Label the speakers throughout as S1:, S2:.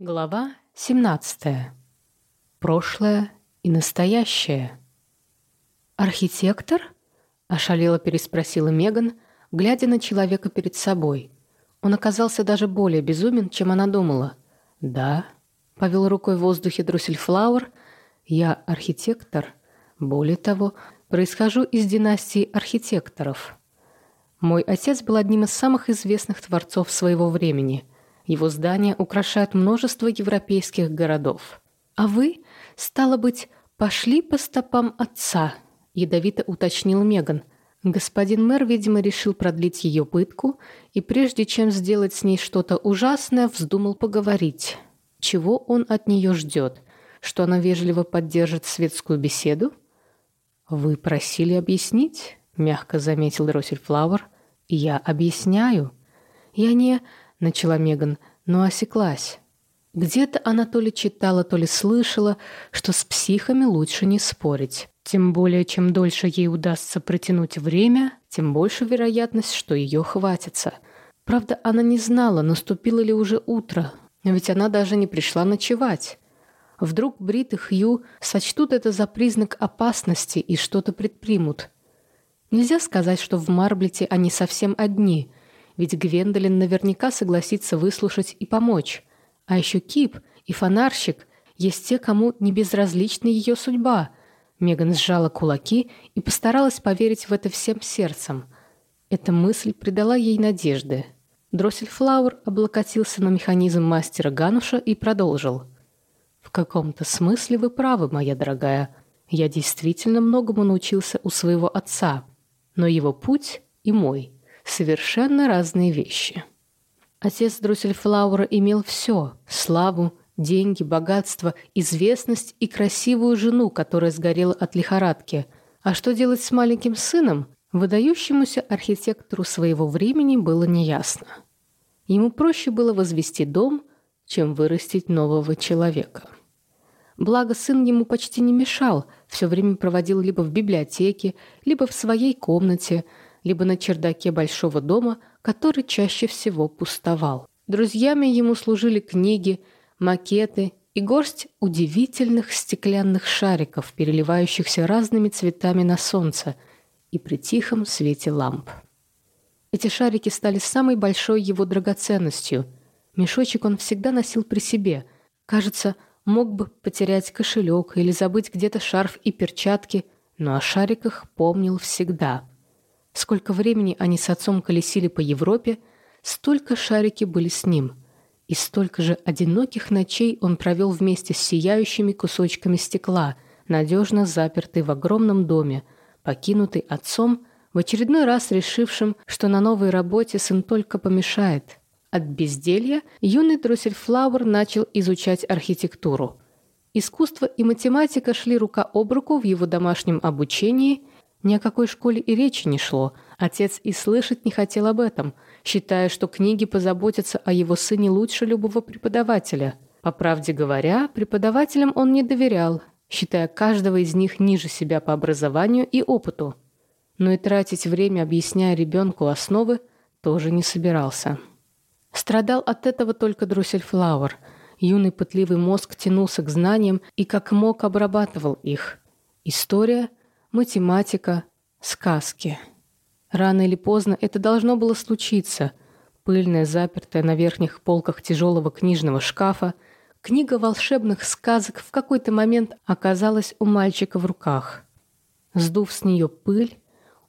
S1: Глава 17. Прошлое и настоящее. «Архитектор?» – ошалело переспросила Меган, глядя на человека перед собой. Он оказался даже более безумен, чем она думала. «Да», – повел рукой в воздухе Друссельфлауэр, – «я архитектор. Более того, происхожу из династии архитекторов. Мой отец был одним из самых известных творцов своего времени – его здания украшают множество европейских городов. А вы, стало быть, пошли по стопам отца, ядовито уточнил Меган. Господин мэр, видимо, решил продлить ее пытку и прежде чем сделать с ней что-то ужасное, вздумал поговорить. Чего он от нее ждет? Что она вежливо поддержит светскую беседу? «Вы просили объяснить?» — мягко заметил Флауэр. «Я объясняю. Я не...» — начала Меган, но осеклась. Где-то она то ли читала, то ли слышала, что с психами лучше не спорить. Тем более, чем дольше ей удастся протянуть время, тем больше вероятность, что ее хватится. Правда, она не знала, наступило ли уже утро, ведь она даже не пришла ночевать. Вдруг Брит и Хью сочтут это за признак опасности и что-то предпримут. Нельзя сказать, что в Марблете они совсем одни – ведь Гвендолин наверняка согласится выслушать и помочь. А еще Кип и фонарщик есть те, кому не безразлична ее судьба. Меган сжала кулаки и постаралась поверить в это всем сердцем. Эта мысль придала ей надежды. Дроссельфлауэр облокотился на механизм мастера Гануша и продолжил. «В каком-то смысле вы правы, моя дорогая. Я действительно многому научился у своего отца. Но его путь и мой — совершенно разные вещи. Отец Друссельфлауэра имел все – славу, деньги, богатство, известность и красивую жену, которая сгорела от лихорадки. А что делать с маленьким сыном, выдающемуся архитектору своего времени, было неясно. Ему проще было возвести дом, чем вырастить нового человека. Благо, сын ему почти не мешал, все время проводил либо в библиотеке, либо в своей комнате – либо на чердаке большого дома, который чаще всего пустовал. Друзьями ему служили книги, макеты и горсть удивительных стеклянных шариков, переливающихся разными цветами на солнце и при тихом свете ламп. Эти шарики стали самой большой его драгоценностью. Мешочек он всегда носил при себе. Кажется, мог бы потерять кошелек или забыть где-то шарф и перчатки, но о шариках помнил всегда – Сколько времени они с отцом колесили по Европе, столько шарики были с ним. И столько же одиноких ночей он провел вместе с сияющими кусочками стекла, надежно запертый в огромном доме, покинутый отцом, в очередной раз решившим, что на новой работе сын только помешает. От безделья юный Дроссельфлауэр начал изучать архитектуру. Искусство и математика шли рука об руку в его домашнем обучении – ни о какой школе и речи не шло. Отец и слышать не хотел об этом, считая, что книги позаботятся о его сыне лучше любого преподавателя. По правде говоря, преподавателям он не доверял, считая каждого из них ниже себя по образованию и опыту. Но и тратить время, объясняя ребенку основы, тоже не собирался. Страдал от этого только Друссельфлауэр. Юный пытливый мозг тянулся к знаниям и как мог обрабатывал их. История – математика, сказки. Рано или поздно это должно было случиться. Пыльная, запертая на верхних полках тяжелого книжного шкафа, книга волшебных сказок в какой-то момент оказалась у мальчика в руках. Сдув с нее пыль,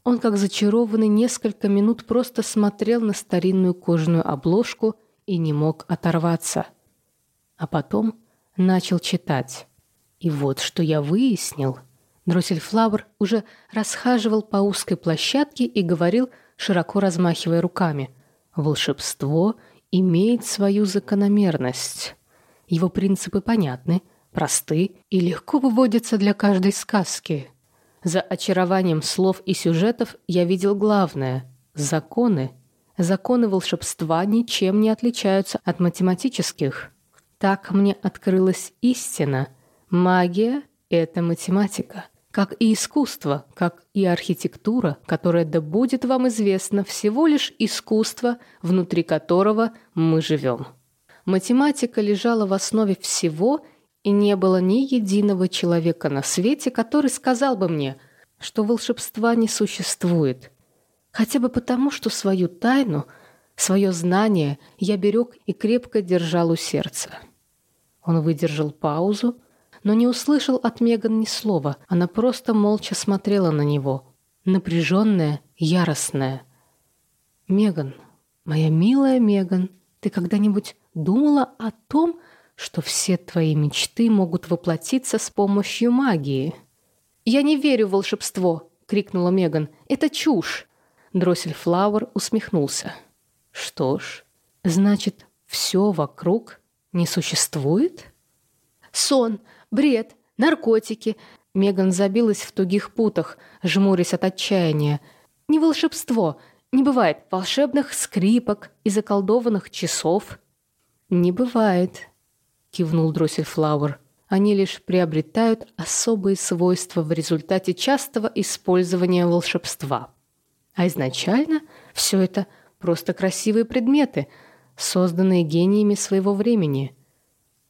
S1: он, как зачарованный, несколько минут просто смотрел на старинную кожаную обложку и не мог оторваться. А потом начал читать. И вот что я выяснил — Дроссельфлауэр уже расхаживал по узкой площадке и говорил, широко размахивая руками. «Волшебство имеет свою закономерность. Его принципы понятны, просты и легко выводятся для каждой сказки. За очарованием слов и сюжетов я видел главное — законы. Законы волшебства ничем не отличаются от математических. Так мне открылась истина. Магия — это математика как и искусство, как и архитектура, которая да будет вам известно всего лишь искусство, внутри которого мы живем. Математика лежала в основе всего, и не было ни единого человека на свете, который сказал бы мне, что волшебства не существует. Хотя бы потому, что свою тайну, свое знание я берег и крепко держал у сердца. Он выдержал паузу, но не услышал от Меган ни слова. Она просто молча смотрела на него, напряженная, яростная. «Меган, моя милая Меган, ты когда-нибудь думала о том, что все твои мечты могут воплотиться с помощью магии?» «Я не верю в волшебство!» — крикнула Меган. «Это чушь!» Дроссель Флауэр усмехнулся. «Что ж, значит, все вокруг не существует?» «Сон, бред, наркотики!» Меган забилась в тугих путах, жмурясь от отчаяния. «Не волшебство, не бывает волшебных скрипок и заколдованных часов». «Не бывает», — кивнул Дроссельфлауэр. «Они лишь приобретают особые свойства в результате частого использования волшебства. А изначально все это просто красивые предметы, созданные гениями своего времени.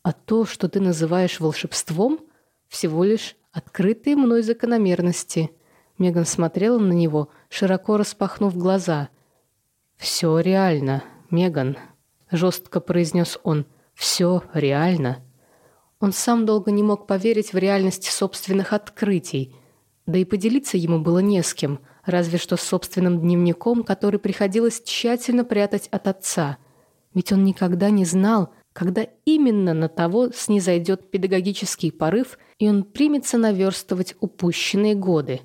S1: А то, что ты называешь волшебством, всего лишь открытые мной закономерности». Меган смотрела на него, широко распахнув глаза. «Все реально, Меган», — жестко произнес он. «Все реально». Он сам долго не мог поверить в реальность собственных открытий. Да и поделиться ему было не с кем, разве что с собственным дневником, который приходилось тщательно прятать от отца. Ведь он никогда не знал, когда именно на того снизойдет педагогический порыв, и он примется наверстывать упущенные годы.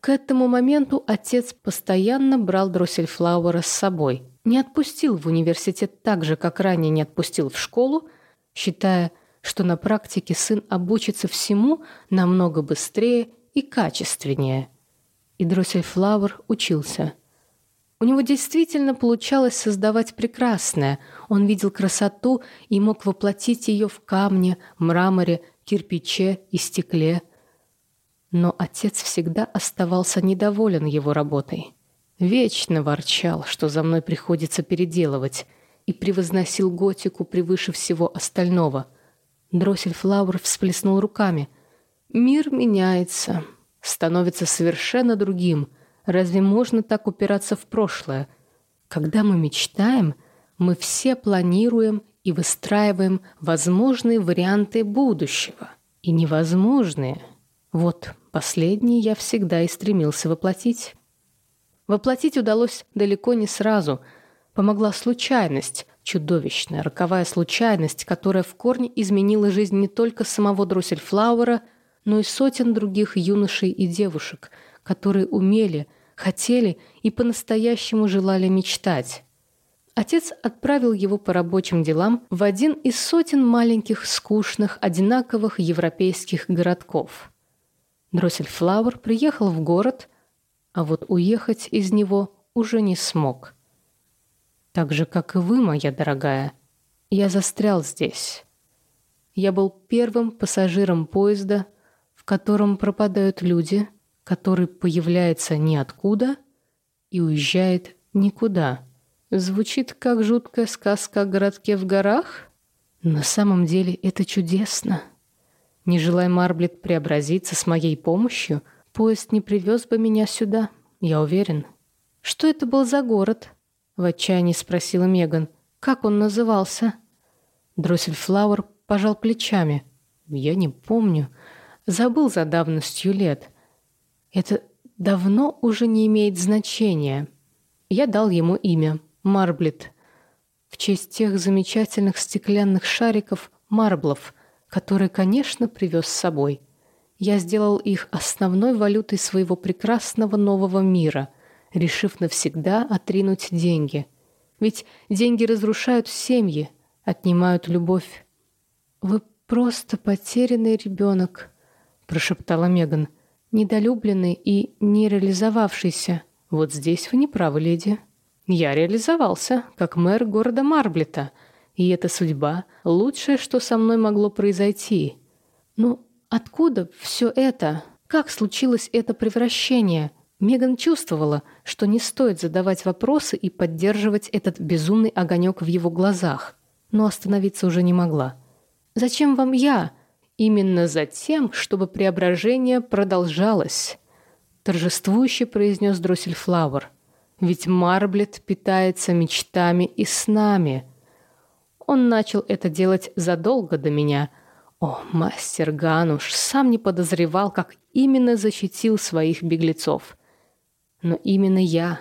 S1: К этому моменту отец постоянно брал Дроссельфлауэра с собой. Не отпустил в университет так же, как ранее не отпустил в школу, считая, что на практике сын обучится всему намного быстрее и качественнее. И Дроссельфлауэр учился. У него действительно получалось создавать прекрасное. Он видел красоту и мог воплотить ее в камне, мраморе, кирпиче и стекле – но отец всегда оставался недоволен его работой. Вечно ворчал, что за мной приходится переделывать, и превозносил готику превыше всего остального. Дроссельфлауэр всплеснул руками. «Мир меняется, становится совершенно другим. Разве можно так упираться в прошлое? Когда мы мечтаем, мы все планируем и выстраиваем возможные варианты будущего. И невозможные — вот последний я всегда и стремился воплотить. Воплотить удалось далеко не сразу. Помогла случайность, чудовищная, роковая случайность, которая в корне изменила жизнь не только самого Дроссельфлауэра, но и сотен других юношей и девушек, которые умели, хотели и по-настоящему желали мечтать. Отец отправил его по рабочим делам в один из сотен маленьких, скучных, одинаковых европейских городков – Дроссельфлауэр приехал в город, а вот уехать из него уже не смог. Так же, как и вы, моя дорогая, я застрял здесь. Я был первым пассажиром поезда, в котором пропадают люди, который появляется ниоткуда и уезжает никуда. Звучит как жуткая сказка о городке в горах? На самом деле это чудесно. Не желая Марблет преобразиться с моей помощью, поезд не привез бы меня сюда, я уверен. Что это был за город? В отчаянии спросила Меган. Как он назывался? Дроссельфлауэр пожал плечами. Я не помню. Забыл за давностью лет. Это давно уже не имеет значения. Я дал ему имя — Марблет. В честь тех замечательных стеклянных шариков — марблов — который, конечно, привез с собой. Я сделал их основной валютой своего прекрасного нового мира, решив навсегда отринуть деньги. Ведь деньги разрушают семьи, отнимают любовь. «Вы просто потерянный ребенок», — прошептала Меган, «недолюбленный и не реализовавшийся. Вот здесь вы не правы, леди». «Я реализовался, как мэр города Марблета», — и эта судьба — лучшее, что со мной могло произойти. Ну, откуда все это? Как случилось это превращение? Меган чувствовала, что не стоит задавать вопросы и поддерживать этот безумный огонек в его глазах. но остановиться уже не могла. «Зачем вам я?» «Именно за тем, чтобы преображение продолжалось», — торжествующе произнес Дроссельфлауэр. «Ведь Марблет питается мечтами и снами. Он начал это делать задолго до меня. О, мастер Гануш сам не подозревал, как именно защитил своих беглецов. Но именно я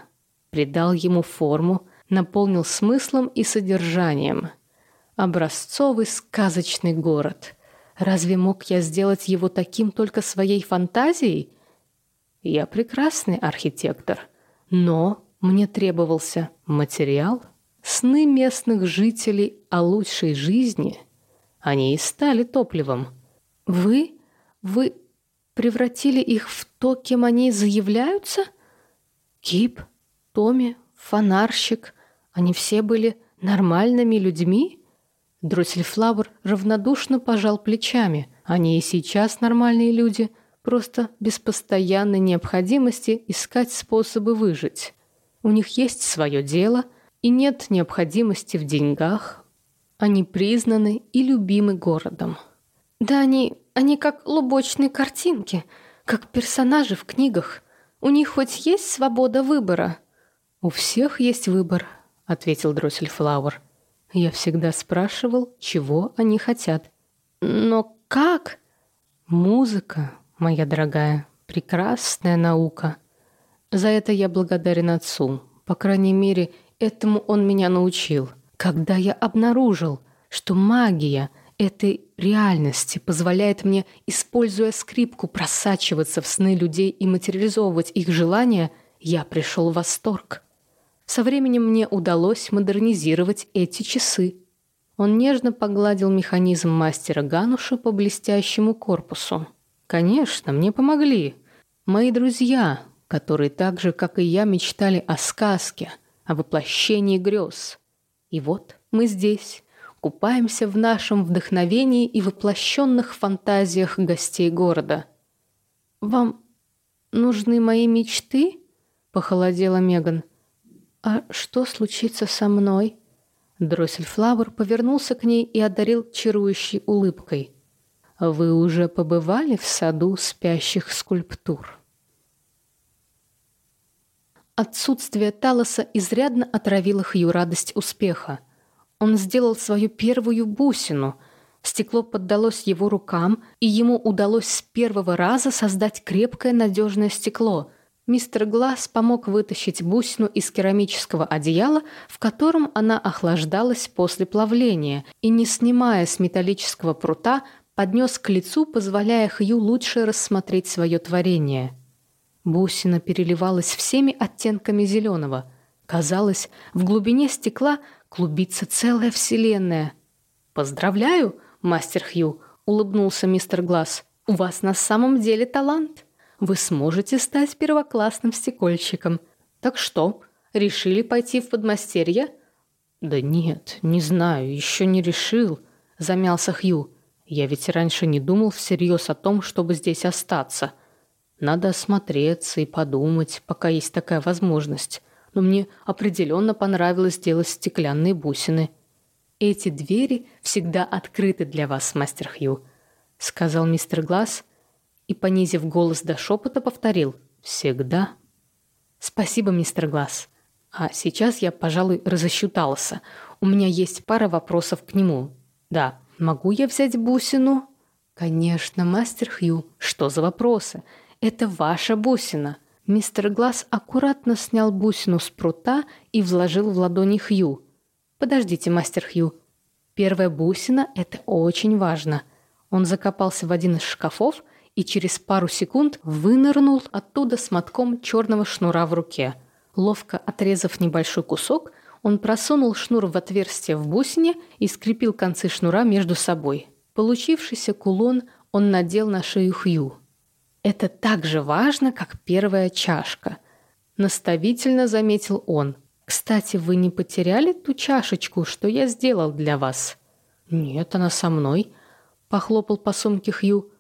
S1: придал ему форму, наполнил смыслом и содержанием. Образцовый сказочный город. Разве мог я сделать его таким только своей фантазией? Я прекрасный архитектор, но мне требовался материал, сны местных жителей о лучшей жизни. Они и стали топливом. Вы? Вы превратили их в то, кем они заявляются? Кип, Томи, фонарщик. Они все были нормальными людьми? Дроссельфлауэр равнодушно пожал плечами. Они и сейчас нормальные люди, просто без постоянной необходимости искать способы выжить. У них есть свое дело, и нет необходимости в деньгах. Они признаны и любимы городом. Да они, они как лубочные картинки, как персонажи в книгах. У них хоть есть свобода выбора? «У всех есть выбор», — ответил Дроссельфлауэр. «Я всегда спрашивал, чего они хотят». «Но как?» «Музыка, моя дорогая, прекрасная наука. За это я благодарен отцу. По крайней мере, этому он меня научил. Когда я обнаружил, что магия этой реальности позволяет мне, используя скрипку, просачиваться в сны людей и материализовывать их желания, я пришел в восторг. Со временем мне удалось модернизировать эти часы. Он нежно погладил механизм мастера Гануша по блестящему корпусу. «Конечно, мне помогли. Мои друзья, которые так же, как и я, мечтали о сказке, о воплощении грез. И вот мы здесь, купаемся в нашем вдохновении и воплощенных фантазиях гостей города. «Вам нужны мои мечты?» — похолодела Меган. «А что случится со мной?» Дроссельфлауэр повернулся к ней и одарил чарующей улыбкой. «Вы уже побывали в саду спящих скульптур?» Отсутствие Талоса изрядно отравило Хью радость успеха. Он сделал свою первую бусину. Стекло поддалось его рукам, и ему удалось с первого раза создать крепкое надежное стекло — Мистер Глаз помог вытащить бусину из керамического одеяла, в котором она охлаждалась после плавления, и, не снимая с металлического прута, поднес к лицу, позволяя Хью лучше рассмотреть свое творение. Бусина переливалась всеми оттенками зеленого. Казалось, в глубине стекла клубится целая вселенная. «Поздравляю, мастер Хью!» — улыбнулся мистер Глаз. «У вас на самом деле талант!» Вы сможете стать первоклассным стекольщиком. Так что, решили пойти в подмастерье?» «Да нет, не знаю, еще не решил», — замялся Хью. «Я ведь раньше не думал всерьез о том, чтобы здесь остаться. Надо осмотреться и подумать, пока есть такая возможность. Но мне определенно понравилось делать стеклянные бусины». «Эти двери всегда открыты для вас, мастер Хью», — сказал мистер Глаз, — и, понизив голос до шепота, повторил «Всегда». «Спасибо, мистер Глаз. А сейчас я, пожалуй, разыщу Талоса. У меня есть пара вопросов к нему. Да, могу я взять бусину?» «Конечно, мастер Хью. Что за вопросы? Это ваша бусина». Мистер Глаз аккуратно снял бусину с прута и вложил в ладони Хью. «Подождите, мастер Хью. Первая бусина — это очень важно». Он закопался в один из шкафов и через пару секунд вынырнул оттуда с мотком черного шнура в руке. Ловко отрезав небольшой кусок, он просунул шнур в отверстие в бусине и скрепил концы шнура между собой. Получившийся кулон он надел на шею Хью. «Это так же важно, как первая чашка», — наставительно заметил он. «Кстати, вы не потеряли ту чашечку, что я сделал для вас?» «Нет, она со мной», — похлопал по сумке Хью.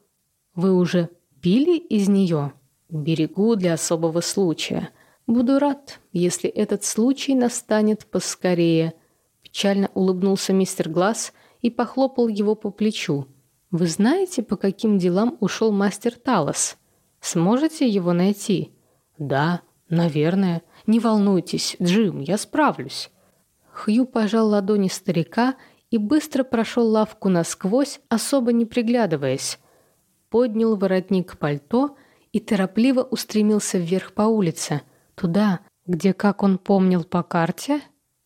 S1: Вы уже пили из нее? Берегу для особого случая. Буду рад, если этот случай настанет поскорее. Печально улыбнулся мистер Глаз и похлопал его по плечу. «Вы знаете, по каким делам ушел мастер Талос? Сможете его найти?» «Да, наверное. Не волнуйтесь, Джим, я справлюсь». Хью пожал ладони старика и быстро прошел лавку насквозь, особо не приглядываясь. Поднял воротник пальто и торопливо устремился вверх по улице, туда, где, как он помнил по карте,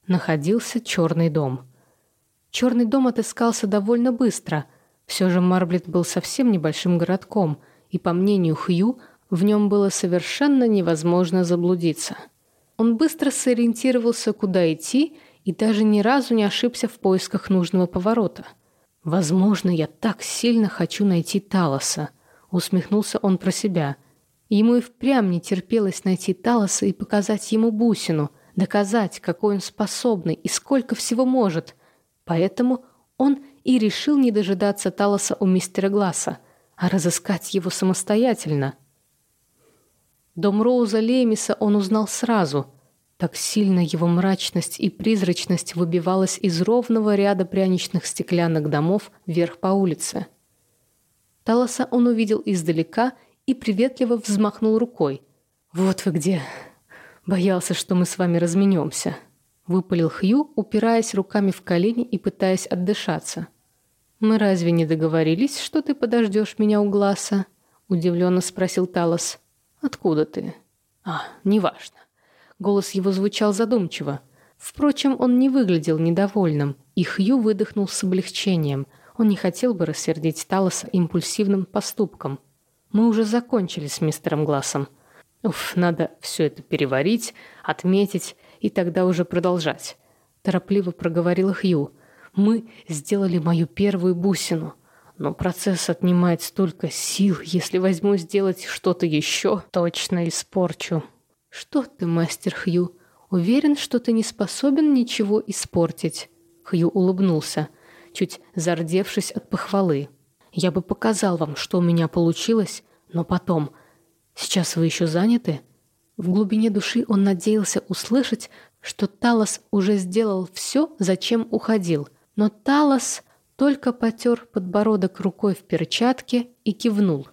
S1: находился черный дом. Черный дом отыскался довольно быстро. Все же Марблет был совсем небольшим городком, и, по мнению Хью, в нем было совершенно невозможно заблудиться. Он быстро сориентировался, куда идти, и даже ни разу не ошибся в поисках нужного поворота. «Возможно, я так сильно хочу найти Талоса», — усмехнулся он про себя. Ему и впрямь не терпелось найти Талоса и показать ему бусину, доказать, какой он способный и сколько всего может. Поэтому он и решил не дожидаться Талоса у мистера Гласса, а разыскать его самостоятельно. Дом Роуза Лемиса он узнал сразу — так сильно его мрачность и призрачность выбивалась из ровного ряда пряничных стеклянных домов вверх по улице. Талоса он увидел издалека и приветливо взмахнул рукой. «Вот вы где!» «Боялся, что мы с вами разменемся», — выпалил Хью, упираясь руками в колени и пытаясь отдышаться. «Мы разве не договорились, что ты подождешь меня у глаза?» — удивленно спросил Талос. «Откуда ты?» «А, неважно. Голос его звучал задумчиво. Впрочем, он не выглядел недовольным, и Хью выдохнул с облегчением. Он не хотел бы рассердить Талоса импульсивным поступком. «Мы уже закончили с мистером Глассом. Уф, надо все это переварить, отметить и тогда уже продолжать», — торопливо проговорил Хью. «Мы сделали мою первую бусину». Но процесс отнимает столько сил, если возьму сделать что-то еще, точно испорчу. «Что ты, мастер Хью? Уверен, что ты не способен ничего испортить?» Хью улыбнулся, чуть зардевшись от похвалы. «Я бы показал вам, что у меня получилось, но потом. Сейчас вы еще заняты?» В глубине души он надеялся услышать, что Талос уже сделал все, зачем уходил. Но Талос только потер подбородок рукой в перчатке и кивнул.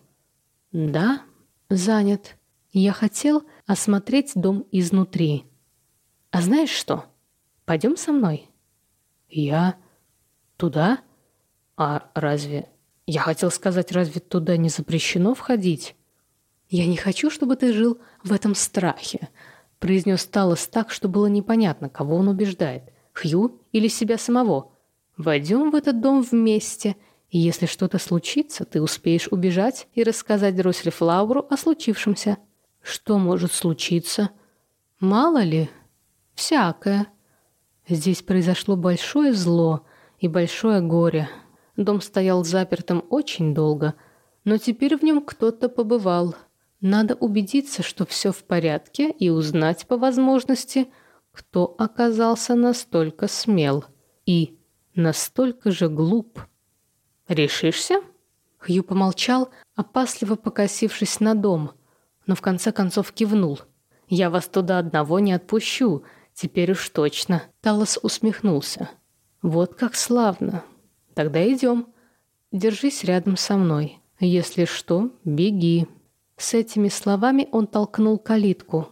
S1: «Да, занят. Я хотел, осмотреть дом изнутри. А знаешь что? Пойдем со мной. Я туда? А разве... Я хотел сказать, разве туда не запрещено входить? Я не хочу, чтобы ты жил в этом страхе, произнес Талос так, что было непонятно, кого он убеждает, Хью или себя самого. Войдем в этот дом вместе, и если что-то случится, ты успеешь убежать и рассказать Дросель Флауру о случившемся. Что может случиться? Мало ли. Всякое. Здесь произошло большое зло и большое горе. Дом стоял запертым очень долго, но теперь в нем кто-то побывал. Надо убедиться, что все в порядке, и узнать по возможности, кто оказался настолько смел и настолько же глуп. «Решишься?» Хью помолчал, опасливо покосившись на дом – но в конце концов кивнул. «Я вас туда одного не отпущу, теперь уж точно». Талос усмехнулся. «Вот как славно. Тогда идем. Держись рядом со мной. Если что, беги». С этими словами он толкнул калитку.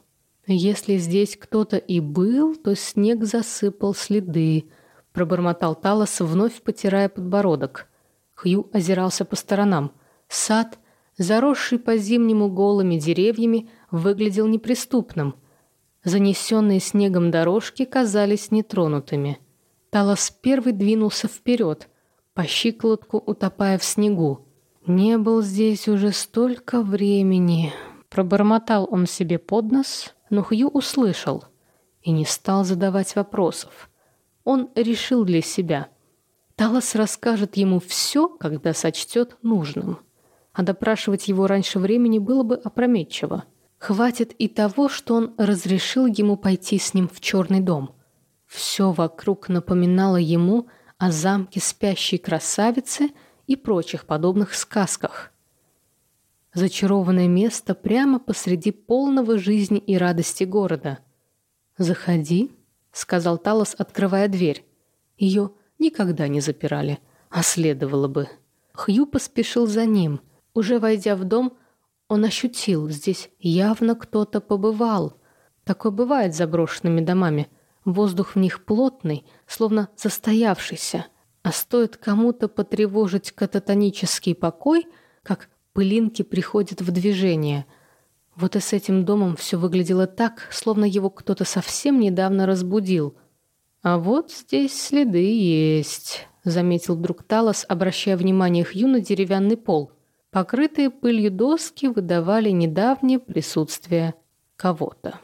S1: «Если здесь кто-то и был, то снег засыпал следы», — пробормотал Талос, вновь потирая подбородок. Хью озирался по сторонам. Сад заросший по-зимнему голыми деревьями, выглядел неприступным. Занесенные снегом дорожки казались нетронутыми. Талос первый двинулся вперед, по щиколотку утопая в снегу. «Не был здесь уже столько времени», — пробормотал он себе под нос, но Хью услышал и не стал задавать вопросов. Он решил для себя. Талос расскажет ему все, когда сочтет нужным а допрашивать его раньше времени было бы опрометчиво. Хватит и того, что он разрешил ему пойти с ним в черный дом. Все вокруг напоминало ему о замке спящей красавицы и прочих подобных сказках. Зачарованное место прямо посреди полного жизни и радости города. «Заходи», — сказал Талос, открывая дверь. Ее никогда не запирали, а следовало бы. Хью поспешил за ним. Уже войдя в дом, он ощутил, здесь явно кто-то побывал. Такое бывает с заброшенными домами. Воздух в них плотный, словно застоявшийся. А стоит кому-то потревожить кататонический покой, как пылинки приходят в движение. Вот и с этим домом все выглядело так, словно его кто-то совсем недавно разбудил. А вот здесь следы есть, заметил вдруг Талос, обращая внимание Хью на деревянный пол. Покрытые пылью доски выдавали недавнее присутствие кого-то.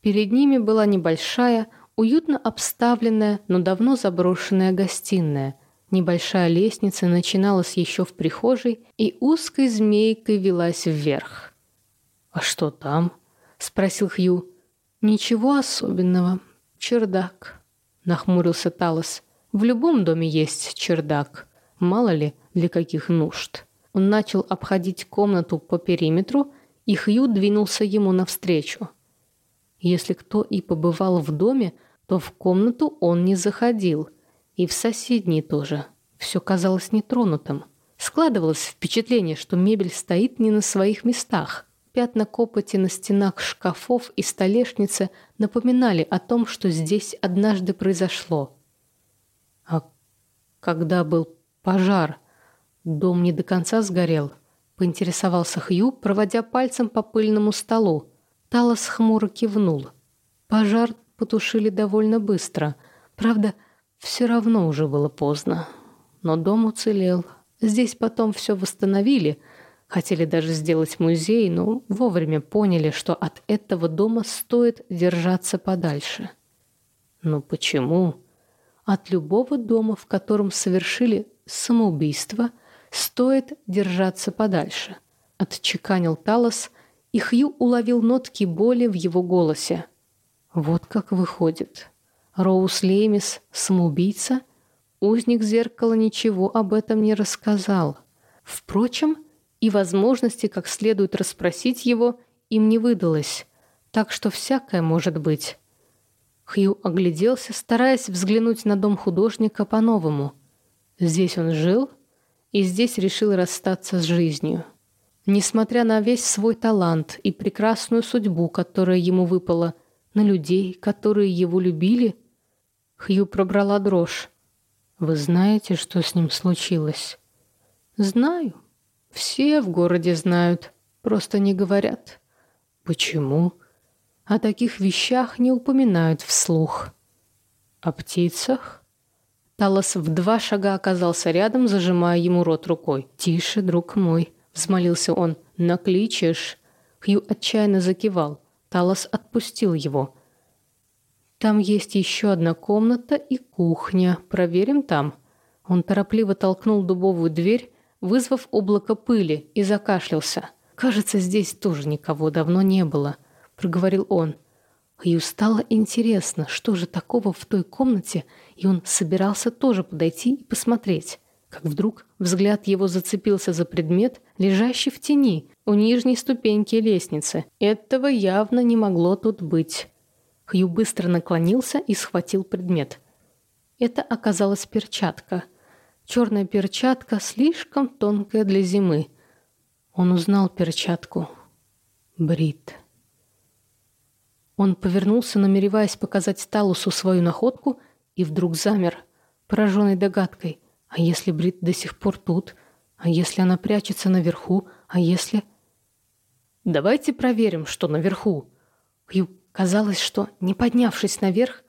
S1: Перед ними была небольшая, уютно обставленная, но давно заброшенная гостиная. Небольшая лестница начиналась еще в прихожей и узкой змейкой велась вверх. «А что там?» — спросил Хью. «Ничего особенного. Чердак», — нахмурился Талос. «В любом доме есть чердак. Мало ли, для каких нужд». Он начал обходить комнату по периметру, и Хью двинулся ему навстречу. Если кто и побывал в доме, то в комнату он не заходил. И в соседней тоже. Все казалось нетронутым. Складывалось впечатление, что мебель стоит не на своих местах. Пятна копоти на стенах шкафов и столешницы напоминали о том, что здесь однажды произошло. А когда был пожар, дом не до конца сгорел, поинтересовался Хью, проводя пальцем по пыльному столу. Талос хмуро кивнул. Пожар потушили довольно быстро. Правда, все равно уже было поздно. Но дом уцелел. Здесь потом все восстановили. Хотели даже сделать музей, но вовремя поняли, что от этого дома стоит держаться подальше. Но почему? От любого дома, в котором совершили самоубийство, стоит держаться подальше. Отчеканил Талос, и Хью уловил нотки боли в его голосе. Вот как выходит. Роуз Леймис — самоубийца? Узник зеркала ничего об этом не рассказал. Впрочем, и возможности как следует расспросить его им не выдалось, так что всякое может быть. Хью огляделся, стараясь взглянуть на дом художника по-новому. Здесь он жил и здесь решил расстаться с жизнью. Несмотря на весь свой талант и прекрасную судьбу, которая ему выпала, на людей, которые его любили, Хью пробрала дрожь. «Вы знаете, что с ним случилось?» «Знаю. Все в городе знают, просто не говорят». «Почему?» «О таких вещах не упоминают вслух». «О птицах?» Талос в два шага оказался рядом, зажимая ему рот рукой. «Тише, друг мой» взмолился он. «Накличешь?» Хью отчаянно закивал. Талос отпустил его. «Там есть еще одна комната и кухня. Проверим там». Он торопливо толкнул дубовую дверь, вызвав облако пыли, и закашлялся. «Кажется, здесь тоже никого давно не было», — проговорил он. Хью стало интересно, что же такого в той комнате, и он собирался тоже подойти и посмотреть как вдруг взгляд его зацепился за предмет, лежащий в тени у нижней ступеньки лестницы. Этого явно не могло тут быть. Хью быстро наклонился и схватил предмет. Это оказалась перчатка. Черная перчатка, слишком тонкая для зимы. Он узнал перчатку. Брит. Он повернулся, намереваясь показать Талусу свою находку, и вдруг замер, пораженный догадкой – а если Брит до сих пор тут? А если она прячется наверху? А если... Давайте проверим, что наверху. Хью казалось, что, не поднявшись наверх,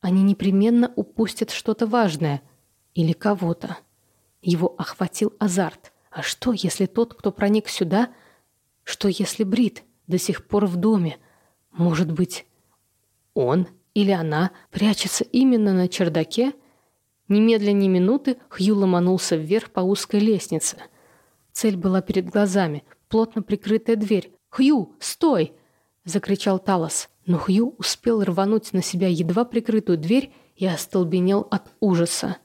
S1: они непременно упустят что-то важное или кого-то. Его охватил азарт. А что, если тот, кто проник сюда... Что, если Брит до сих пор в доме? Может быть, он или она прячется именно на чердаке, Немедля ни минуты Хью ломанулся вверх по узкой лестнице. Цель была перед глазами, плотно прикрытая дверь. «Хью, стой!» — закричал Талос. Но Хью успел рвануть на себя едва прикрытую дверь и остолбенел от ужаса.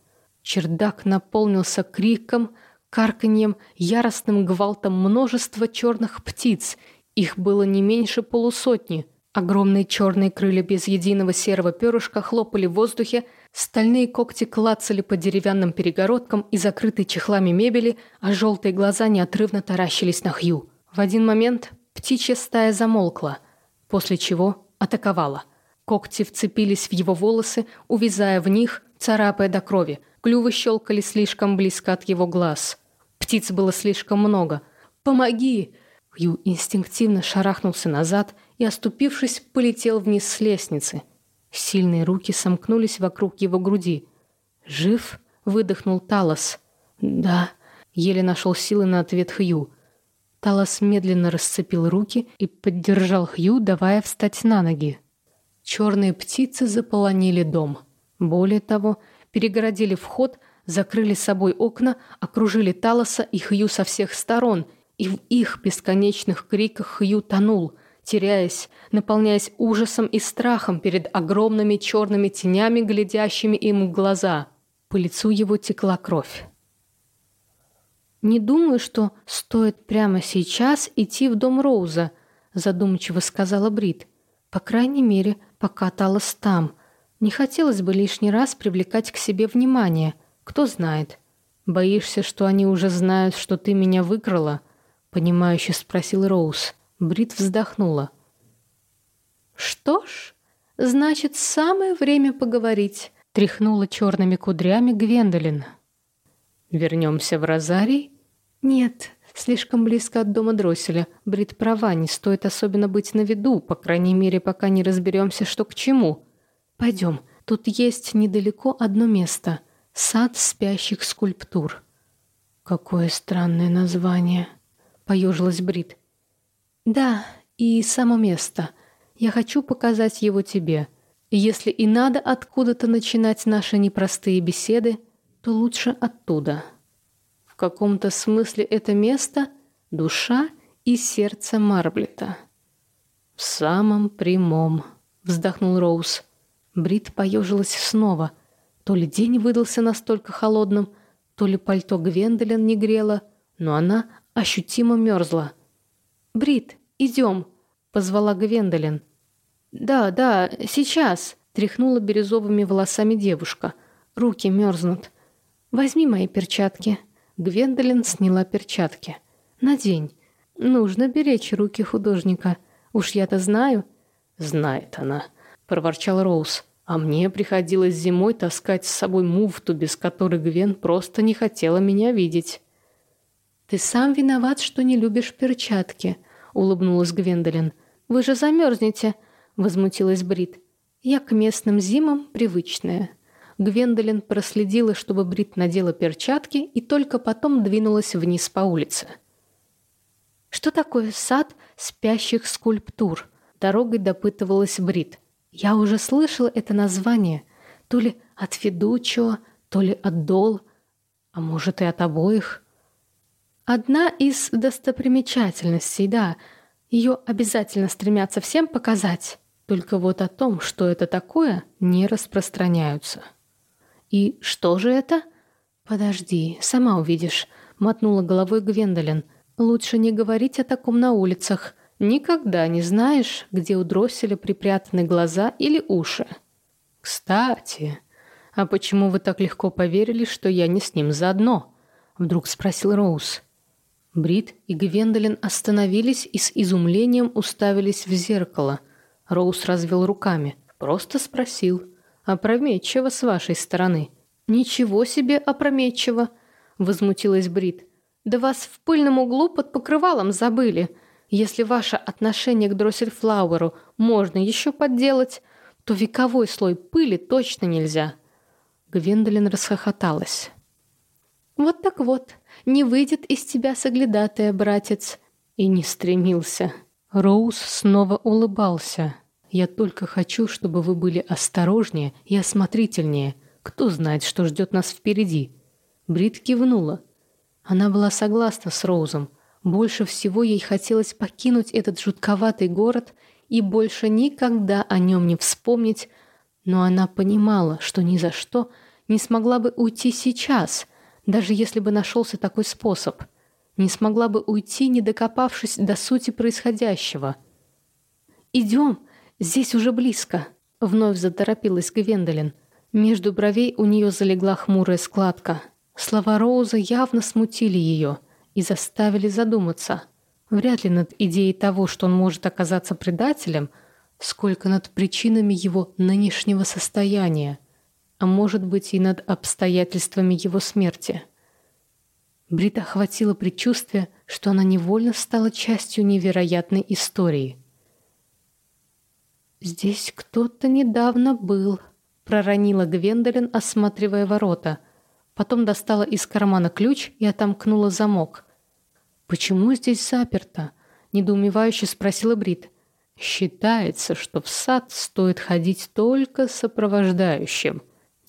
S1: Чердак наполнился криком, карканьем, яростным гвалтом множества черных птиц. Их было не меньше полусотни. Огромные черные крылья без единого серого перышка хлопали в воздухе, Стальные когти клацали по деревянным перегородкам и закрытой чехлами мебели, а желтые глаза неотрывно таращились на Хью. В один момент птичья стая замолкла, после чего атаковала. Когти вцепились в его волосы, увязая в них, царапая до крови. Клювы щелкали слишком близко от его глаз. Птиц было слишком много. «Помоги!» Хью инстинктивно шарахнулся назад и, оступившись, полетел вниз с лестницы. Сильные руки сомкнулись вокруг его груди. «Жив?» — выдохнул Талос. «Да», — еле нашел силы на ответ Хью. Талос медленно расцепил руки и поддержал Хью, давая встать на ноги. Черные птицы заполонили дом. Более того, перегородили вход, закрыли собой окна, окружили Талоса и Хью со всех сторон, и в их бесконечных криках Хью тонул, теряясь, наполняясь ужасом и страхом перед огромными черными тенями, глядящими им в глаза. По лицу его текла кровь. «Не думаю, что стоит прямо сейчас идти в дом Роуза», задумчиво сказала Брит. «По крайней мере, пока Талос там. Не хотелось бы лишний раз привлекать к себе внимание. Кто знает. Боишься, что они уже знают, что ты меня выкрала?» Понимающе спросил Роуз. Брит вздохнула. «Что ж, значит, самое время поговорить», тряхнула черными кудрями Гвендолин. «Вернемся в Розарий?» «Нет, слишком близко от дома Дросселя. Брит права, не стоит особенно быть на виду, по крайней мере, пока не разберемся, что к чему. Пойдем, тут есть недалеко одно место. Сад спящих скульптур». «Какое странное название», — поежилась Брит. «Да, и само место. Я хочу показать его тебе. если и надо откуда-то начинать наши непростые беседы, то лучше оттуда». В каком-то смысле это место — душа и сердце Марблета. «В самом прямом», — вздохнул Роуз. Брит поежилась снова. То ли день выдался настолько холодным, то ли пальто Гвендолин не грело, но она ощутимо мерзла. «Брит, идем», — позвала Гвендолин. «Да, да, сейчас», — тряхнула бирюзовыми волосами девушка. «Руки мерзнут. Возьми мои перчатки». Гвендолин сняла перчатки. «Надень. Нужно беречь руки художника. Уж я-то знаю». «Знает она», — проворчал Роуз. «А мне приходилось зимой таскать с собой муфту, без которой Гвен просто не хотела меня видеть». «Ты сам виноват, что не любишь перчатки», — улыбнулась Гвендолин. «Вы же замерзнете», — возмутилась Брит. «Я к местным зимам привычная». Гвендолин проследила, чтобы Брит надела перчатки и только потом двинулась вниз по улице. «Что такое сад спящих скульптур?» Дорогой допытывалась Брит. «Я уже слышала это название. То ли от Федучо, то ли от Дол, а может и от обоих». «Одна из достопримечательностей, да. Ее обязательно стремятся всем показать. Только вот о том, что это такое, не распространяются». «И что же это?» «Подожди, сама увидишь», — мотнула головой Гвендолин. «Лучше не говорить о таком на улицах. Никогда не знаешь, где у дросселя припрятаны глаза или уши». «Кстати, а почему вы так легко поверили, что я не с ним заодно?» — вдруг спросил Роуз. Брит и Гвендолин остановились и с изумлением уставились в зеркало. Роуз развел руками. Просто спросил. «Опрометчиво с вашей стороны». «Ничего себе опрометчиво!» — возмутилась Брит. «Да вас в пыльном углу под покрывалом забыли. Если ваше отношение к Дроссельфлауэру можно еще подделать, то вековой слой пыли точно нельзя». Гвендолин расхохоталась. «Вот так вот, не выйдет из тебя соглядатая, братец». И не стремился. Роуз снова улыбался. Я только хочу, чтобы вы были осторожнее и осмотрительнее. Кто знает, что ждет нас впереди?» Брит кивнула. Она была согласна с Роузом. Больше всего ей хотелось покинуть этот жутковатый город и больше никогда о нем не вспомнить, но она понимала, что ни за что не смогла бы уйти сейчас, даже если бы нашелся такой способ. Не смогла бы уйти, не докопавшись до сути происходящего. «Идем!» Здесь уже близко», — вновь заторопилась Гвендолин. Между бровей у нее залегла хмурая складка. Слова Роуза явно смутили ее и заставили задуматься. Вряд ли над идеей того, что он может оказаться предателем, сколько над причинами его нынешнего состояния, а может быть и над обстоятельствами его смерти. Брита охватило предчувствие, что она невольно стала частью невероятной истории. «Здесь кто-то недавно был», — проронила Гвендолин, осматривая ворота. Потом достала из кармана ключ и отомкнула замок. «Почему здесь заперто?» — недоумевающе спросила Брит. «Считается, что в сад стоит ходить только сопровождающим,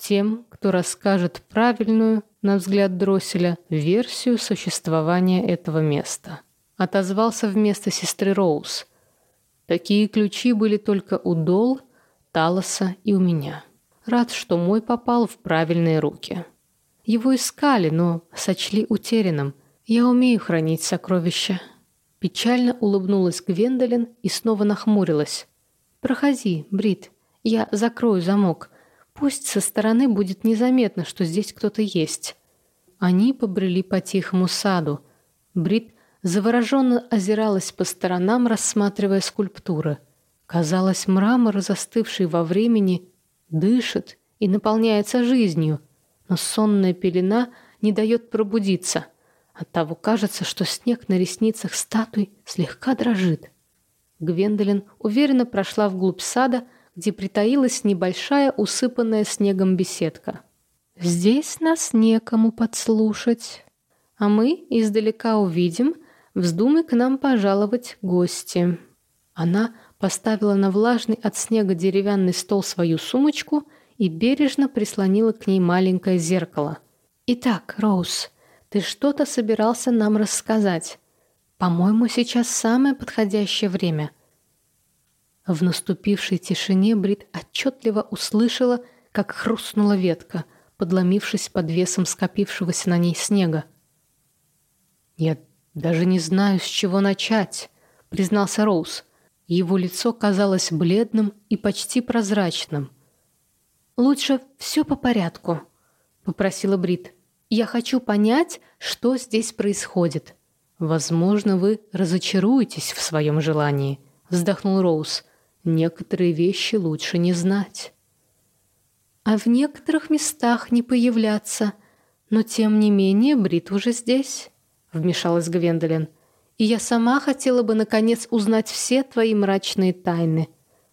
S1: тем, кто расскажет правильную, на взгляд Дросселя, версию существования этого места. Отозвался вместо сестры Роуз. Такие ключи были только у Дол, Талоса и у меня. Рад, что мой попал в правильные руки. Его искали, но сочли утерянным. Я умею хранить сокровища. Печально улыбнулась Гвендолин и снова нахмурилась. «Проходи, Брит, я закрою замок. Пусть со стороны будет незаметно, что здесь кто-то есть. Они побрели по тихому саду. Брит завороженно озиралась по сторонам, рассматривая скульптуры. Казалось, мрамор, застывший во времени, дышит и наполняется жизнью, но сонная пелена не дает пробудиться. Оттого кажется, что снег на ресницах статуй слегка дрожит. Гвендолин уверенно прошла вглубь сада, где притаилась небольшая усыпанная снегом беседка. «Здесь нас некому подслушать, а мы издалека увидим, вздумай к нам пожаловать гости». Она поставила на влажный от снега деревянный стол свою сумочку и бережно прислонила к ней маленькое зеркало. «Итак, Роуз, ты что-то собирался нам рассказать. По-моему, сейчас самое подходящее время. В наступившей тишине Брит отчетливо услышала, как хрустнула ветка, подломившись под весом скопившегося на ней снега. «Я даже не знаю, с чего начать», — признался Роуз. Его лицо казалось бледным и почти прозрачным. «Лучше все по порядку», — попросила Брит. «Я хочу понять, что здесь происходит». «Возможно, вы разочаруетесь в своем желании», — вздохнул Роуз. Некоторые вещи лучше не знать. А в некоторых местах не появляться. Но тем не менее Брит уже здесь, вмешалась Гвендолин. И я сама хотела бы наконец узнать все твои мрачные тайны.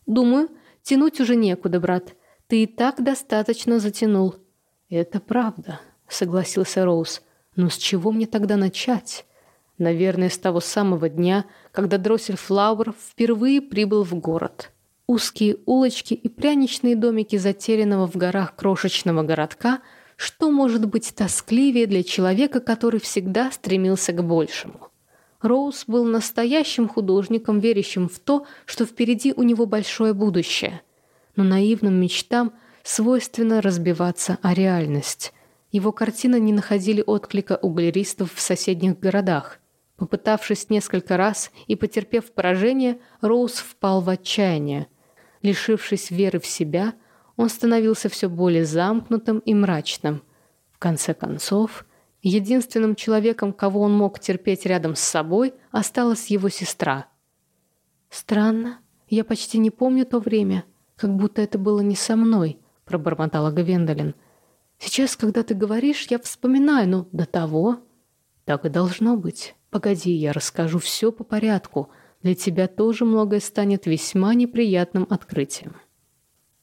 S1: Думаю, тянуть уже некуда, брат. Ты и так достаточно затянул. Это правда, согласился Роуз. Но с чего мне тогда начать? Наверное, с того самого дня, когда Дроссель Флауэр впервые прибыл в город. Узкие улочки и пряничные домики затерянного в горах крошечного городка – что может быть тоскливее для человека, который всегда стремился к большему? Роуз был настоящим художником, верящим в то, что впереди у него большое будущее. Но наивным мечтам свойственно разбиваться о реальность. Его картины не находили отклика у галеристов в соседних городах. Попытавшись несколько раз и потерпев поражение, Роуз впал в отчаяние. Лишившись веры в себя, он становился все более замкнутым и мрачным. В конце концов, единственным человеком, кого он мог терпеть рядом с собой, осталась его сестра. «Странно, я почти не помню то время, как будто это было не со мной», — пробормотала Гвендолин. «Сейчас, когда ты говоришь, я вспоминаю, но до того...» «Так и должно быть». Погоди, я расскажу все по порядку. Для тебя тоже многое станет весьма неприятным открытием.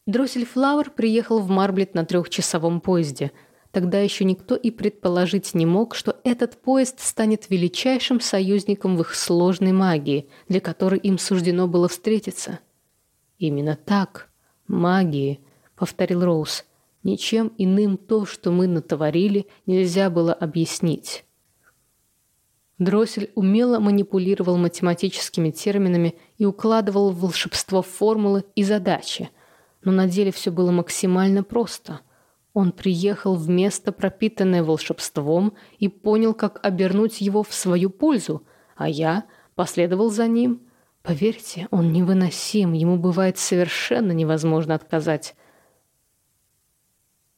S1: Дроссельфлауэр приехал в Марблет на трехчасовом поезде. Тогда еще никто и предположить не мог, что этот поезд станет величайшим союзником в их сложной магии, для которой им суждено было встретиться. «Именно так. Магии», — повторил Роуз. «Ничем иным то, что мы натворили, нельзя было объяснить». Дроссель умело манипулировал математическими терминами и укладывал в волшебство формулы и задачи. Но на деле все было максимально просто. Он приехал в место, пропитанное волшебством, и понял, как обернуть его в свою пользу, а я последовал за ним. Поверьте, он невыносим, ему бывает совершенно невозможно отказать.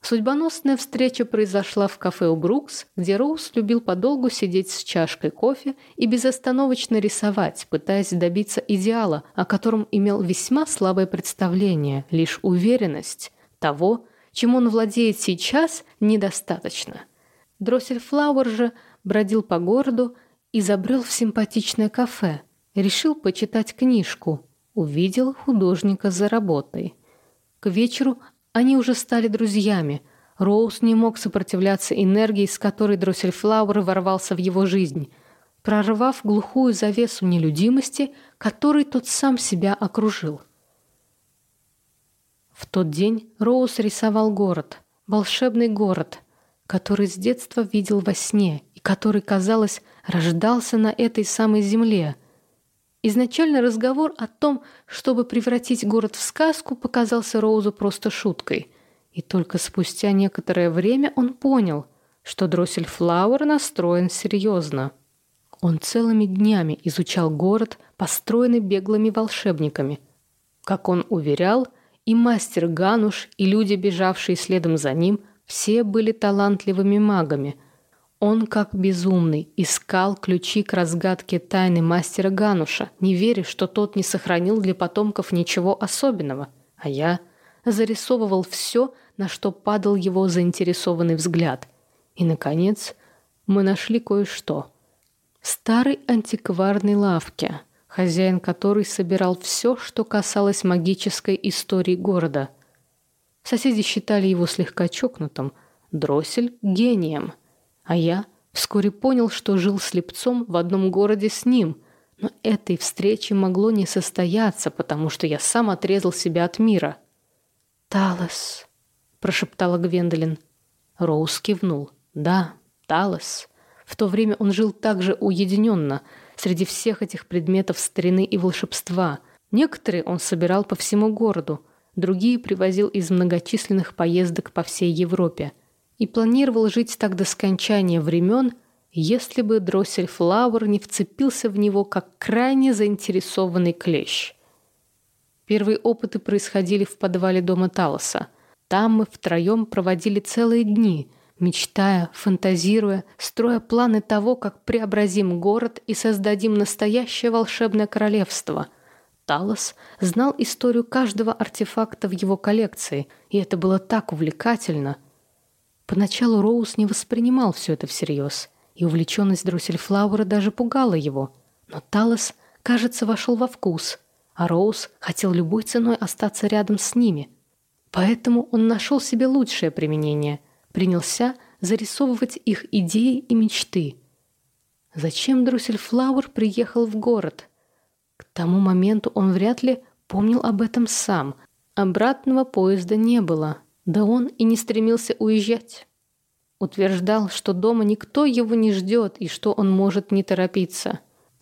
S1: Судьбоносная встреча произошла в кафе у Брукс, где Роуз любил подолгу сидеть с чашкой кофе и безостановочно рисовать, пытаясь добиться идеала, о котором имел весьма слабое представление, лишь уверенность того, чем он владеет сейчас, недостаточно. Дроссель Флауэр же бродил по городу и забрел в симпатичное кафе, решил почитать книжку, увидел художника за работой. К вечеру они уже стали друзьями. Роуз не мог сопротивляться энергии, с которой Дроссельфлауэр ворвался в его жизнь, прорвав глухую завесу нелюдимости, которой тот сам себя окружил. В тот день Роуз рисовал город, волшебный город, который с детства видел во сне и который, казалось, рождался на этой самой земле – Изначально разговор о том, чтобы превратить город в сказку, показался Роузу просто шуткой. И только спустя некоторое время он понял, что Дроссель Флауэр настроен серьезно. Он целыми днями изучал город, построенный беглыми волшебниками. Как он уверял, и мастер Гануш, и люди, бежавшие следом за ним, все были талантливыми магами – он, как безумный, искал ключи к разгадке тайны мастера Гануша, не веря, что тот не сохранил для потомков ничего особенного. А я зарисовывал все, на что падал его заинтересованный взгляд. И, наконец, мы нашли кое-что. В старой антикварной лавке, хозяин которой собирал все, что касалось магической истории города. Соседи считали его слегка чокнутым, дроссель — гением — а я вскоре понял, что жил слепцом в одном городе с ним, но этой встречи могло не состояться, потому что я сам отрезал себя от мира. «Талос», — прошептала Гвендолин. Роуз кивнул. «Да, Талос». В то время он жил также уединенно, среди всех этих предметов старины и волшебства. Некоторые он собирал по всему городу, другие привозил из многочисленных поездок по всей Европе — и планировал жить так до скончания времен, если бы Дроссель Флауэр не вцепился в него как крайне заинтересованный клещ. Первые опыты происходили в подвале дома Талоса. Там мы втроем проводили целые дни, мечтая, фантазируя, строя планы того, как преобразим город и создадим настоящее волшебное королевство. Талос знал историю каждого артефакта в его коллекции, и это было так увлекательно — Поначалу Роуз не воспринимал все это всерьез, и увлеченность Дроссельфлауэра даже пугала его. Но Талос, кажется, вошел во вкус, а Роуз хотел любой ценой остаться рядом с ними. Поэтому он нашел себе лучшее применение, принялся зарисовывать их идеи и мечты. Зачем Дроссельфлауэр приехал в город? К тому моменту он вряд ли помнил об этом сам. Обратного поезда не было, да он и не стремился уезжать. Утверждал, что дома никто его не ждет и что он может не торопиться.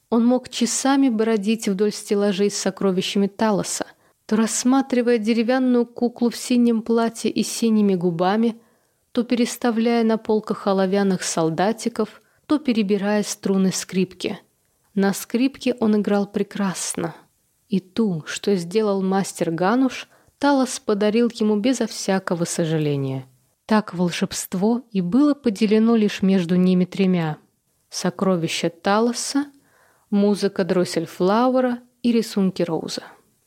S1: Он мог часами бродить вдоль стеллажей с сокровищами Талоса, то рассматривая деревянную куклу в синем платье и синими губами, то переставляя на полках оловянных солдатиков, то перебирая струны скрипки. На скрипке он играл прекрасно. И ту, что сделал мастер Гануш, Талос подарил ему безо всякого сожаления. Так волшебство и было поделено лишь между ними тремя. Сокровища Талоса, музыка Дроссельфлауэра и рисунки Роуза.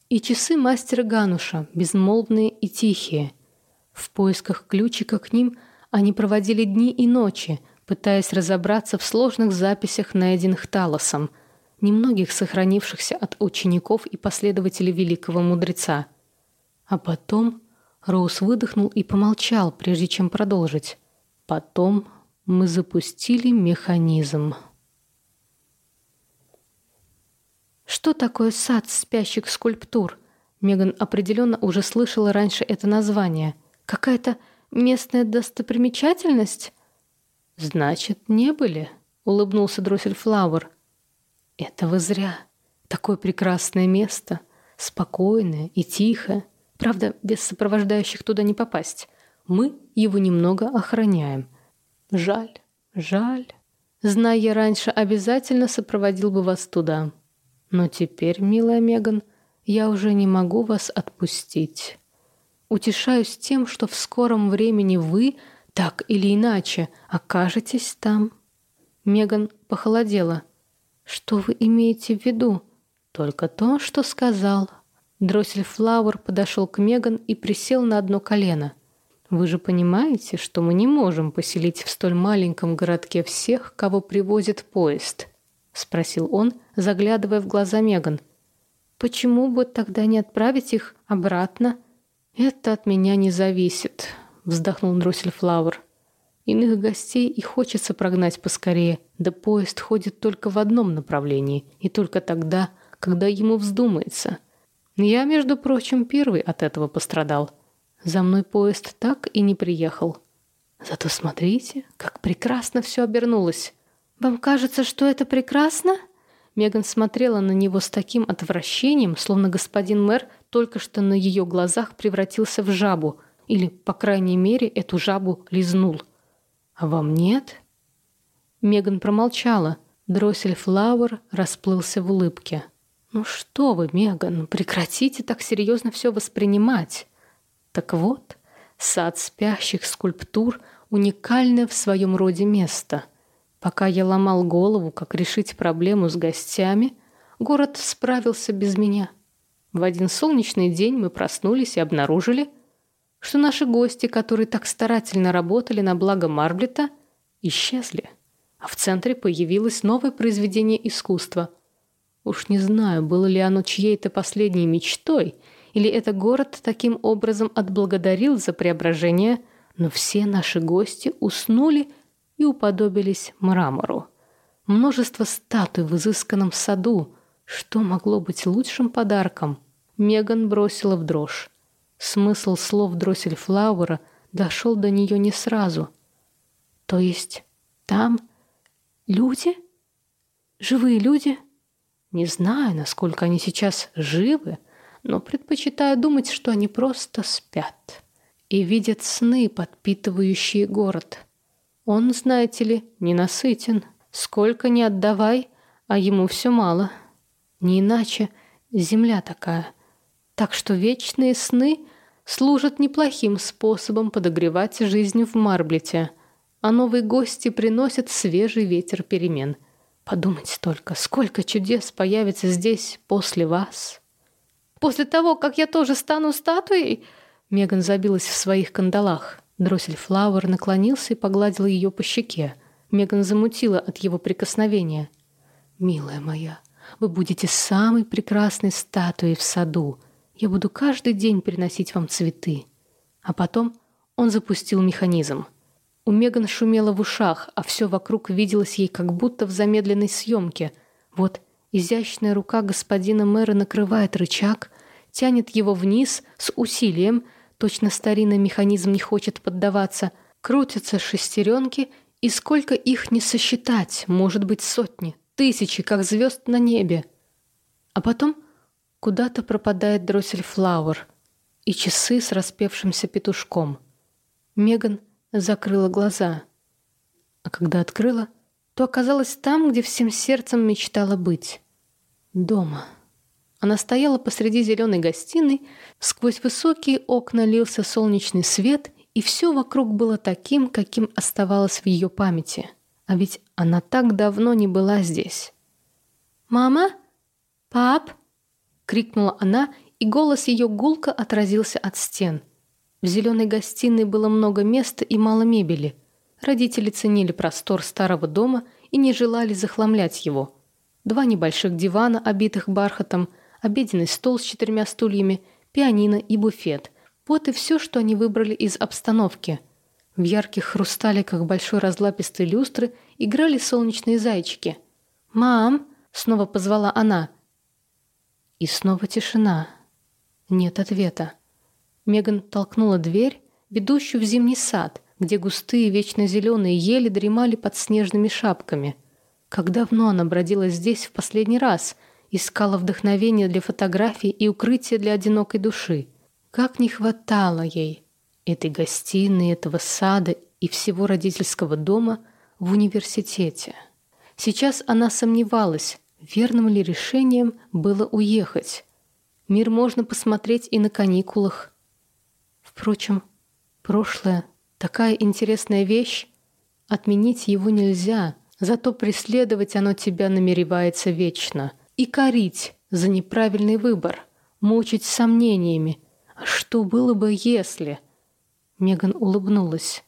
S1: И часы мастера Гануша, безмолвные и тихие. В поисках ключика к ним они проводили дни и ночи, пытаясь разобраться в сложных записях, найденных Талосом, немногих сохранившихся от учеников и последователей великого мудреца – а потом Роуз выдохнул и помолчал, прежде чем продолжить. Потом мы запустили механизм. Что такое сад спящих скульптур? Меган определенно уже слышала раньше это название. Какая-то местная достопримечательность? Значит, не были, улыбнулся Дроссельфлауэр. Это вы зря. Такое прекрасное место, спокойное и тихое. Правда, без сопровождающих туда не попасть. Мы его немного охраняем. Жаль, жаль. Зная я раньше, обязательно сопроводил бы вас туда. Но теперь, милая Меган, я уже не могу вас отпустить. утешаюсь тем, что в скором времени вы, так или иначе, окажетесь там». Меган похолодела. «Что вы имеете в виду?» «Только то, что сказал». Дроссель Флауэр подошел к Меган и присел на одно колено. «Вы же понимаете, что мы не можем поселить в столь маленьком городке всех, кого привозит поезд?» — спросил он, заглядывая в глаза Меган. «Почему бы тогда не отправить их обратно?» «Это от меня не зависит», — вздохнул Дроссель Флауэр. Иных гостей и хочется прогнать поскорее, да поезд ходит только в одном направлении, и только тогда, когда ему вздумается. Я, между прочим, первый от этого пострадал. За мной поезд так и не приехал. Зато смотрите, как прекрасно все обернулось. «Вам кажется, что это прекрасно?» Меган смотрела на него с таким отвращением, словно господин мэр только что на ее глазах превратился в жабу, или, по крайней мере, эту жабу лизнул. А вам нет? Меган промолчала. Дроссель Флауэр расплылся в улыбке. «Ну что вы, Меган, прекратите так серьезно все воспринимать. Так вот, сад спящих скульптур — уникальное в своем роде место. Пока я ломал голову, как решить проблему с гостями, город справился без меня. В один солнечный день мы проснулись и обнаружили — что наши гости, которые так старательно работали на благо Марблета, исчезли, а в центре появилось новое произведение искусства. Уж не знаю, было ли оно чьей-то последней мечтой, или это город таким образом отблагодарил за преображение, но все наши гости уснули и уподобились мрамору. Множество статуй в изысканном саду. Что могло быть лучшим подарком? Меган бросила в дрожь. Смысл слов Дроссельфлауэра дошел до нее не сразу. То есть там люди? Живые люди? Не знаю, насколько они сейчас живы, но предпочитаю думать, что они просто спят и видят сны, подпитывающие город. Он, знаете ли, ненасытен. Сколько ни отдавай, а ему все мало. Не иначе земля такая — так что вечные сны служат неплохим способом подогревать жизнь в Марблете, а новые гости приносят свежий ветер перемен. Подумайте только, сколько чудес появится здесь после вас. После того, как я тоже стану статуей, Меган забилась в своих кандалах. Дроссель Флауэр наклонился и погладил ее по щеке. Меган замутила от его прикосновения. «Милая моя, вы будете самой прекрасной статуей в саду. Я буду каждый день приносить вам цветы. А потом он запустил механизм. У Меган шумело в ушах, а все вокруг виделось ей как будто в замедленной съемке. Вот изящная рука господина мэра накрывает рычаг, тянет его вниз с усилием, точно старинный механизм не хочет поддаваться, крутятся шестеренки, и сколько их не сосчитать, может быть сотни, тысячи, как звезд на небе. А потом Куда-то пропадает дроссель Флауэр и часы с распевшимся петушком. Меган закрыла глаза. А когда открыла, то оказалась там, где всем сердцем мечтала быть. Дома. Она стояла посреди зеленой гостиной, сквозь высокие окна лился солнечный свет, и все вокруг было таким, каким оставалось в ее памяти. А ведь она так давно не была здесь. «Мама? Пап?» — крикнула она, и голос ее гулко отразился от стен. В зеленой гостиной было много места и мало мебели. Родители ценили простор старого дома и не желали захламлять его. Два небольших дивана, обитых бархатом, обеденный стол с четырьмя стульями, пианино и буфет. Вот и все, что они выбрали из обстановки. В ярких хрусталиках большой разлапистой люстры играли солнечные зайчики. «Мам!» — снова позвала она. И снова тишина. Нет ответа. Меган толкнула дверь, ведущую в зимний сад, где густые вечно зеленые ели дремали под снежными шапками. Как давно она бродила здесь в последний раз, искала вдохновения для фотографий и укрытия для одинокой души. Как не хватало ей этой гостиной, этого сада и всего родительского дома в университете. Сейчас она сомневалась, Верным ли решением было уехать? Мир можно посмотреть и на каникулах. Впрочем, прошлое — такая интересная вещь. Отменить его нельзя, зато преследовать оно тебя намеревается вечно. И корить за неправильный выбор, мучить сомнениями. А что было бы, если... Меган улыбнулась.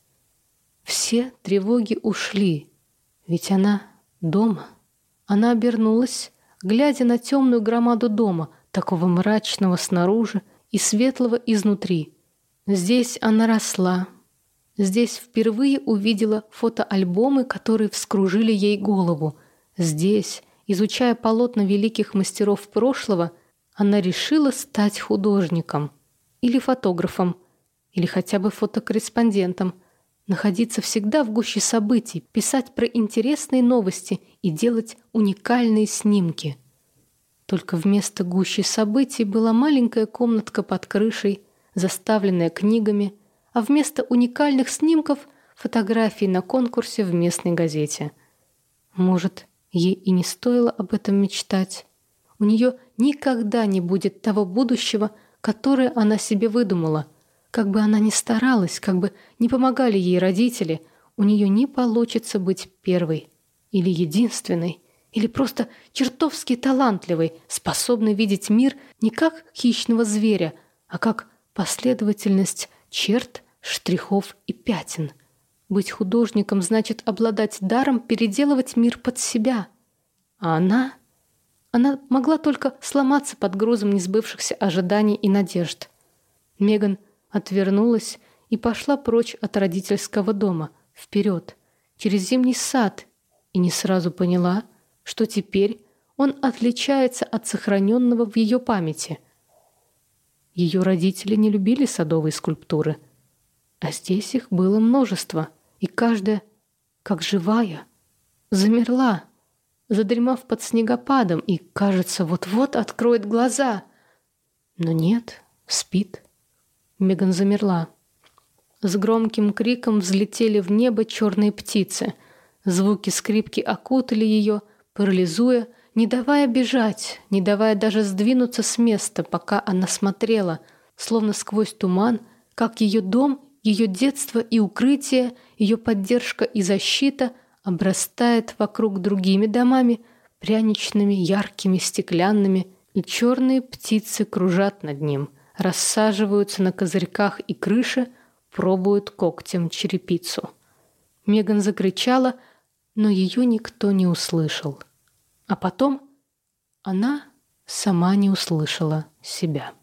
S1: Все тревоги ушли, ведь она дома. Она обернулась, глядя на темную громаду дома, такого мрачного снаружи и светлого изнутри. Здесь она росла. Здесь впервые увидела фотоальбомы, которые вскружили ей голову. Здесь, изучая полотна великих мастеров прошлого, она решила стать художником или фотографом, или хотя бы фотокорреспондентом, находиться всегда в гуще событий, писать про интересные новости и делать уникальные снимки. Только вместо гущи событий была маленькая комнатка под крышей, заставленная книгами, а вместо уникальных снимков — фотографии на конкурсе в местной газете. Может, ей и не стоило об этом мечтать. У нее никогда не будет того будущего, которое она себе выдумала. Как бы она ни старалась, как бы не помогали ей родители, у нее не получится быть первой или единственной или просто чертовски талантливый, способный видеть мир не как хищного зверя, а как последовательность черт, штрихов и пятен. Быть художником значит обладать даром переделывать мир под себя. А она... Она могла только сломаться под грузом несбывшихся ожиданий и надежд. Меган отвернулась и пошла прочь от родительского дома, вперед, через зимний сад, и не сразу поняла — что теперь он отличается от сохраненного в ее памяти. Ее родители не любили садовые скульптуры, а здесь их было множество, и каждая, как живая, замерла, задремав под снегопадом и, кажется, вот-вот откроет глаза. Но нет, спит. Меган замерла. С громким криком взлетели в небо черные птицы. Звуки скрипки окутали ее — парализуя, не давая бежать, не давая даже сдвинуться с места, пока она смотрела, словно сквозь туман, как ее дом, ее детство и укрытие, ее поддержка и защита обрастает вокруг другими домами, пряничными, яркими, стеклянными, и черные птицы кружат над ним, рассаживаются на козырьках и крыше, пробуют когтем черепицу. Меган закричала, но ее никто не услышал. А потом она сама не услышала себя.